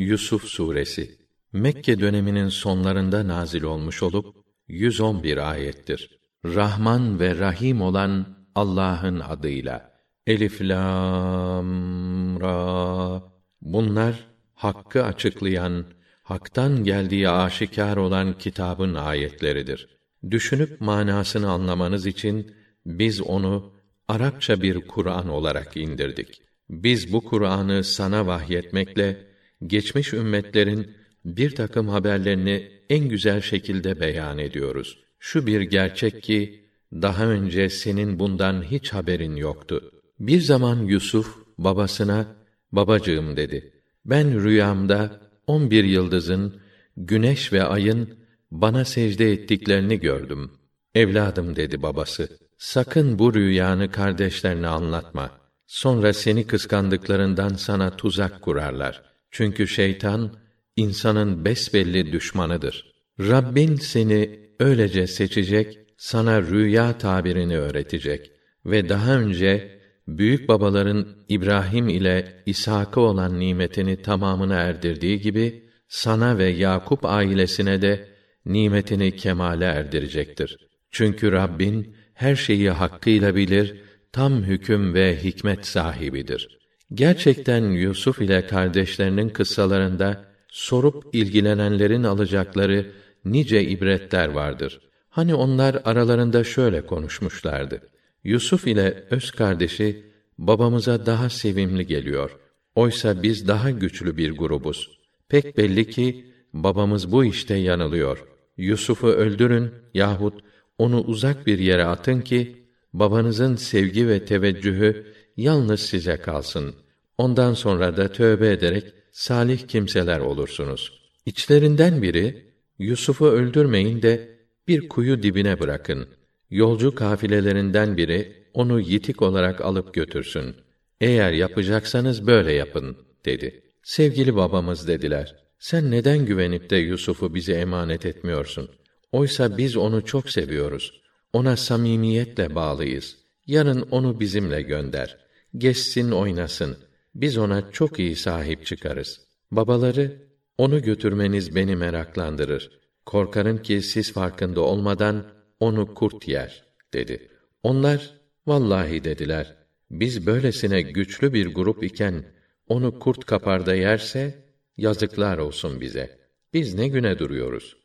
Yusuf suresi Mekke döneminin sonlarında nazil olmuş olup 111 ayettir. Rahman ve Rahim olan Allah'ın adıyla. Elif lam ra. Bunlar hakkı açıklayan, haktan geldiği aşikar olan kitabın ayetleridir. Düşünüp manasını anlamanız için biz onu Arapça bir Kur'an olarak indirdik. Biz bu Kur'an'ı sana vahyetmekle geçmiş ümmetlerin bir takım haberlerini en güzel şekilde beyan ediyoruz. Şu bir gerçek ki daha önce senin bundan hiç haberin yoktu. Bir zaman Yusuf babasına babacığım dedi. Ben rüyamda on bir yıldızın, güneş ve ayın bana secde ettiklerini gördüm. Evladım dedi babası. Sakın bu rüyanı kardeşlerine anlatma. Sonra seni kıskandıklarından sana tuzak kurarlar. Çünkü şeytan insanın besbelli düşmanıdır. Rabbin seni öylece seçecek, sana rüya tabirini öğretecek ve daha önce büyük babaların İbrahim ile İshak'a olan nimetini tamamına erdirdiği gibi sana ve Yakup ailesine de nimetini kemale erdirecektir. Çünkü Rabbin her şeyi hakkıyla bilir, tam hüküm ve hikmet sahibidir. Gerçekten Yusuf ile kardeşlerinin kıssalarında sorup ilgilenenlerin alacakları nice ibretler vardır. Hani onlar aralarında şöyle konuşmuşlardı. Yusuf ile öz kardeşi babamıza daha sevimli geliyor. Oysa biz daha güçlü bir grubuz. Pek belli ki babamız bu işte yanılıyor. Yusuf'u öldürün yahut onu uzak bir yere atın ki babanızın sevgi ve teveccühü yalnız size kalsın. Ondan sonra da tövbe ederek salih kimseler olursunuz. İçlerinden biri Yusuf'u öldürmeyin de bir kuyu dibine bırakın. Yolcu kafilelerinden biri onu yitik olarak alıp götürsün. Eğer yapacaksanız böyle yapın dedi. Sevgili babamız dediler. Sen neden güvenip de Yusuf'u bize emanet etmiyorsun? Oysa biz onu çok seviyoruz. Ona samimiyetle bağlıyız. Yarın onu bizimle gönder. Geçsin oynasın. Biz ona çok iyi sahip çıkarız. Babaları, onu götürmeniz beni meraklandırır. Korkarım ki siz farkında olmadan onu kurt yer, dedi. Onlar, vallahi dediler, biz böylesine güçlü bir grup iken, onu kurt kapar da yerse, yazıklar olsun bize. Biz ne güne duruyoruz?